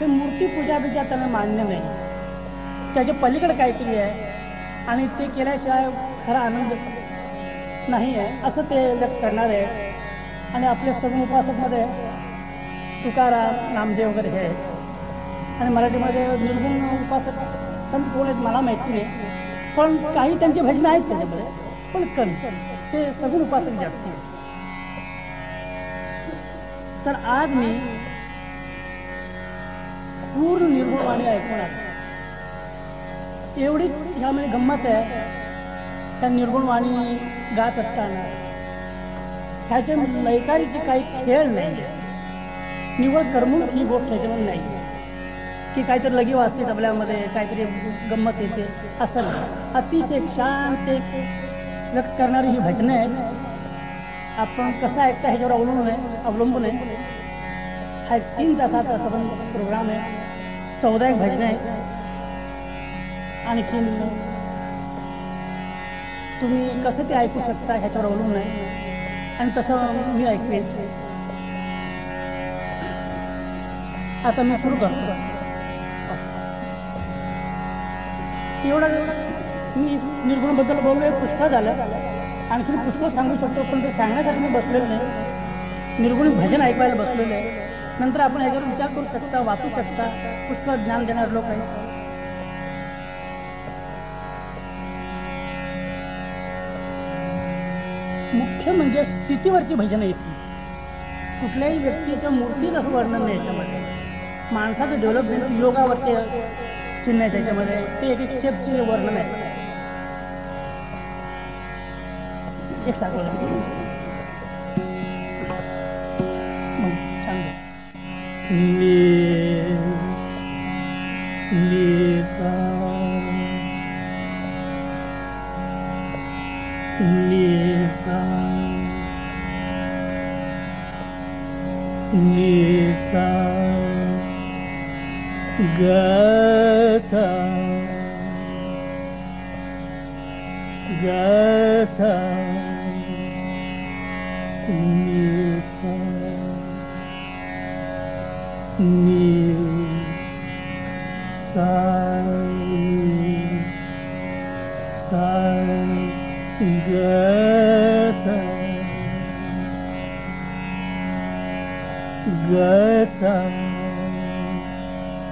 ते मूर्ती पूजा बिजा त्यांना मान्य नाही. त्याच्या पलीकडे काहीतरी आहे. आणि ते केल्याशिवाय खरा आनंद नाही आहे. असं ते व्यक्त करणार आहे. आणि आपल्या सगळ्या उपासकमध्ये तुकाराम नामदेव वगैरे हे आणि मराठीमध्ये निर्गुण उपासक संत कोण आहेत मला माहिती नाही. पण काही त्यांची भजनं आहेत त्याच्यामध्ये. पण कमी ते सगळे उपासक जास्त तर आज मी पूर्ण निर्गुणवाणी ऐकून आलो. एवढी ह्यामध्ये गंमत आहे त्या निर्गुणवाणी गात असताना. ह्याच्या लयकारीचे काही खेळ नाही. निवड करमणूक ही गोष्ट ह्याच्यामध्ये नाही. की काहीतरी लगी वाजते तबल्यामध्ये काहीतरी गंमत येते असं नाही. अतिशय शांत एक व्यक्त करणारी ही भजनं आहेत आपण कसं ऐकता ह्याच्यावर अवलंबून आहे? अवलंबून आहे. हा एक तीन तासाचा सबंध प्रोग्राम आहे. चौदा एक भजन आहे आणखीन तुम्ही कसं ते ऐकू शकता ह्याच्यावर अवलंबून आहे. आणि तसं मी ऐकवेन. आता मी सुरू करतो. एवढा मी निर्गुणाबद्दल बोललो पुष्कळ झालं. आणखी पुष्कळ सांगू शकतो पण ते सांगण्यासाठी मी बसलेलो नाही. निर्गुणी भजन ऐकायला बसलेलं आहे. नंतर आपण ह्याच्यावर विचार करू शकता वाचू शकता. पुष्कळ ज्ञान देणारे लोक आहेत. मुख्य म्हणजे स्थितीवरची भजनं येतील. कुठल्याही व्यक्तीच्या मूर्तीचं वर्णन नाही याच्यामध्ये. माणसाचं डेव्हलपमेंट योगावरती चिन्ह आहे त्याच्यामध्ये. ते एक एक स्टेपचे वर्णन आहे. एक सांगू लेता लिता लेता श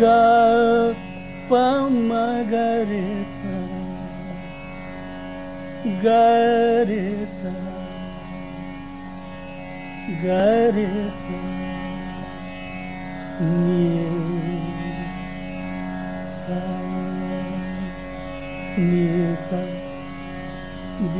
ग मरि गरि गरि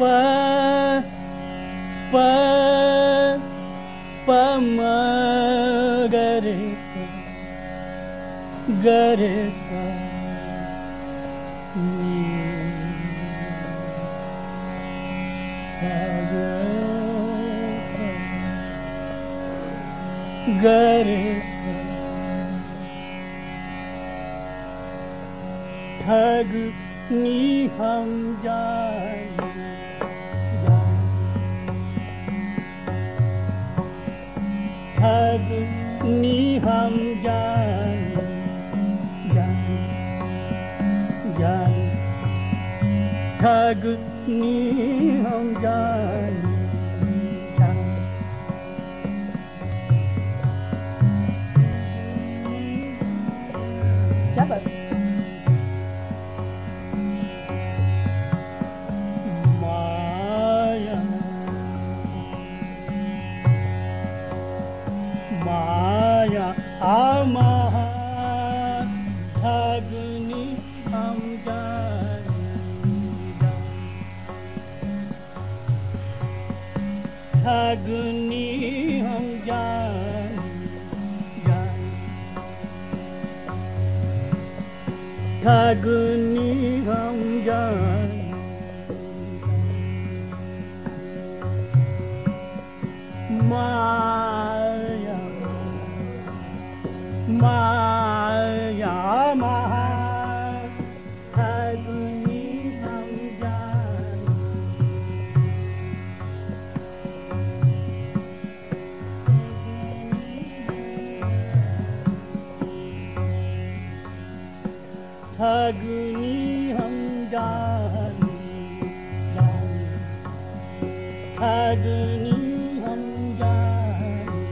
प प पम गरे गरे गरे ठग नी हम जा 你行人人人，他个你行人。अग्नि हम जान ठगनी हम अग्नि हम जानी अग्नि हम जानी।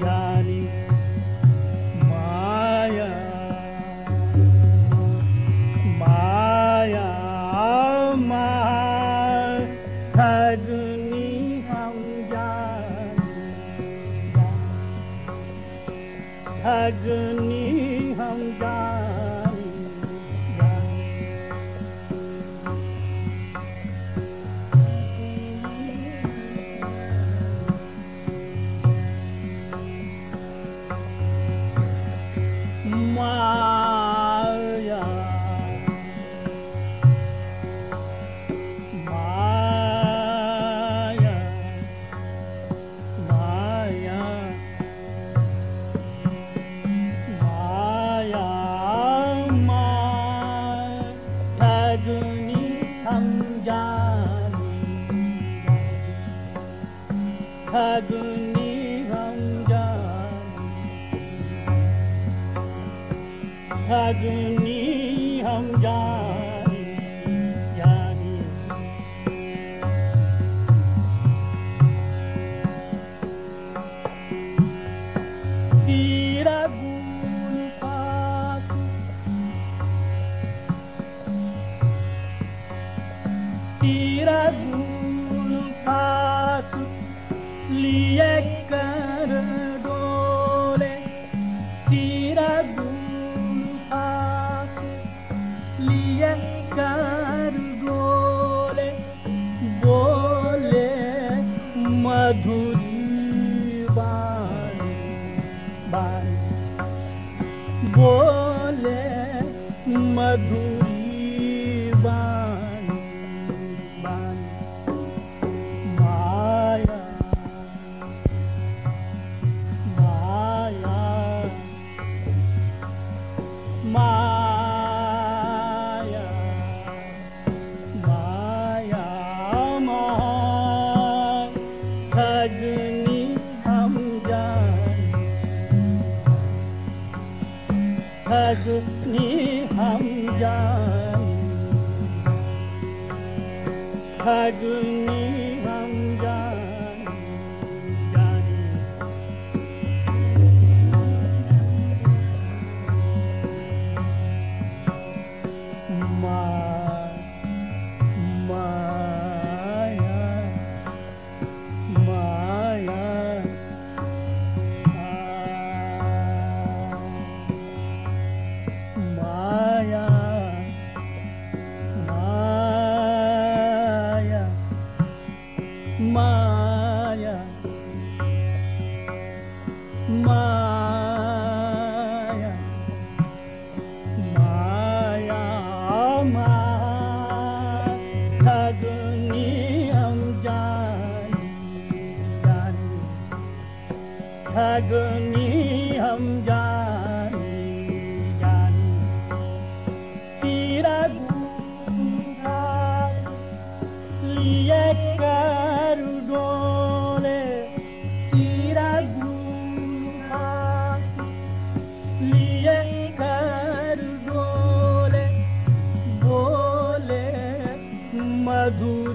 जानी। माया माया मा अग्नि हम जानी। अग्नि again. My pecado.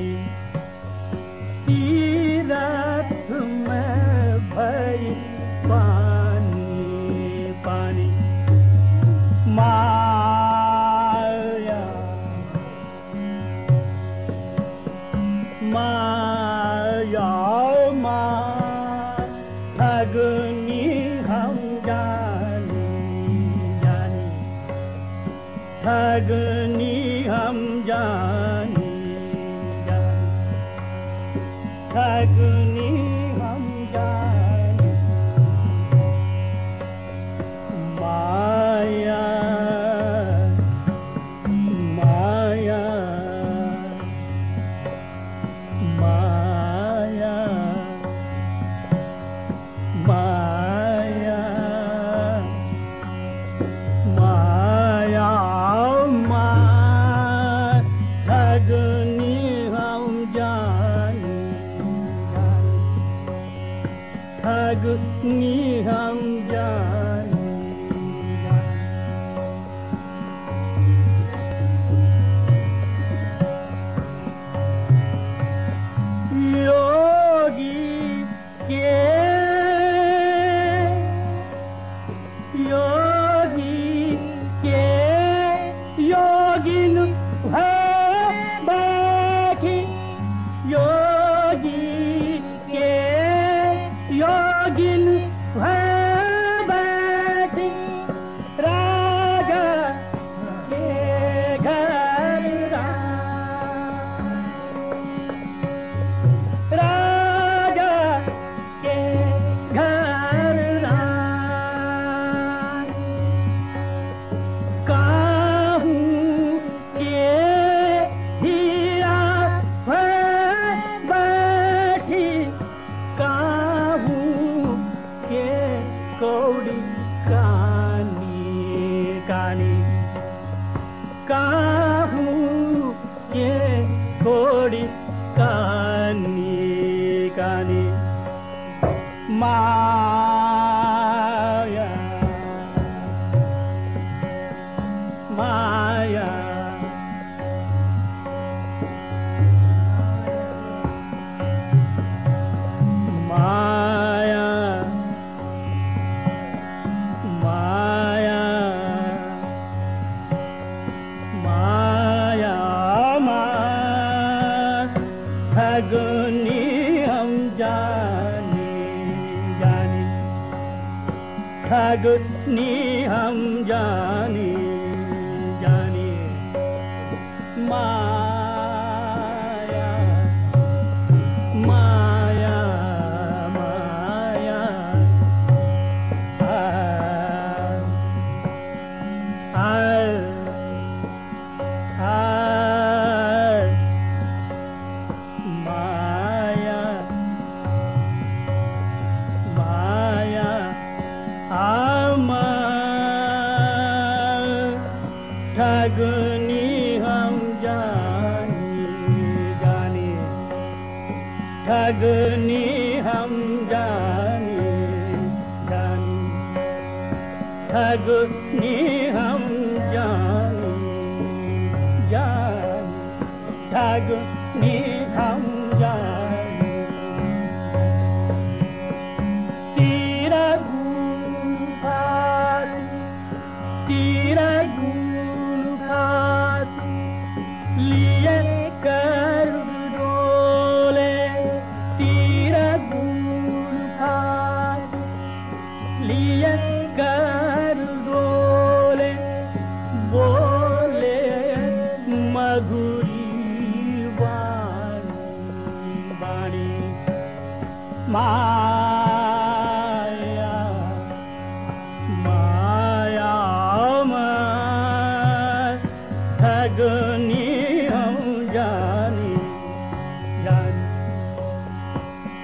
и अपनी कानी कानी। मा जान। अग्नि हम जाने धन अग्नि हम जाने जान अग्नि हम जाने तेरा गुण पाती तेरा गुण पाती लिए कर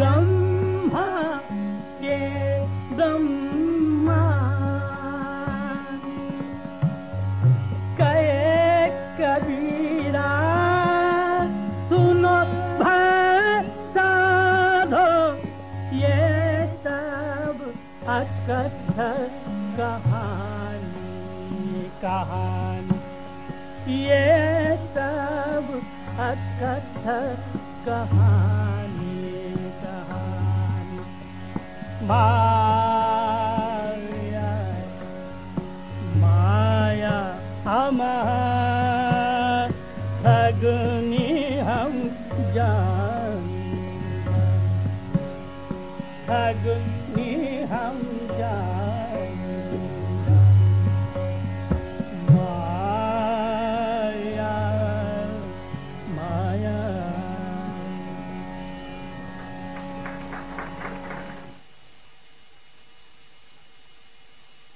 ब्रह्मा के ब्रह्मा। कबीरा, सुनो साधो ये सब अकथ कहानी कहानी। ये सब अकथ कहानी। my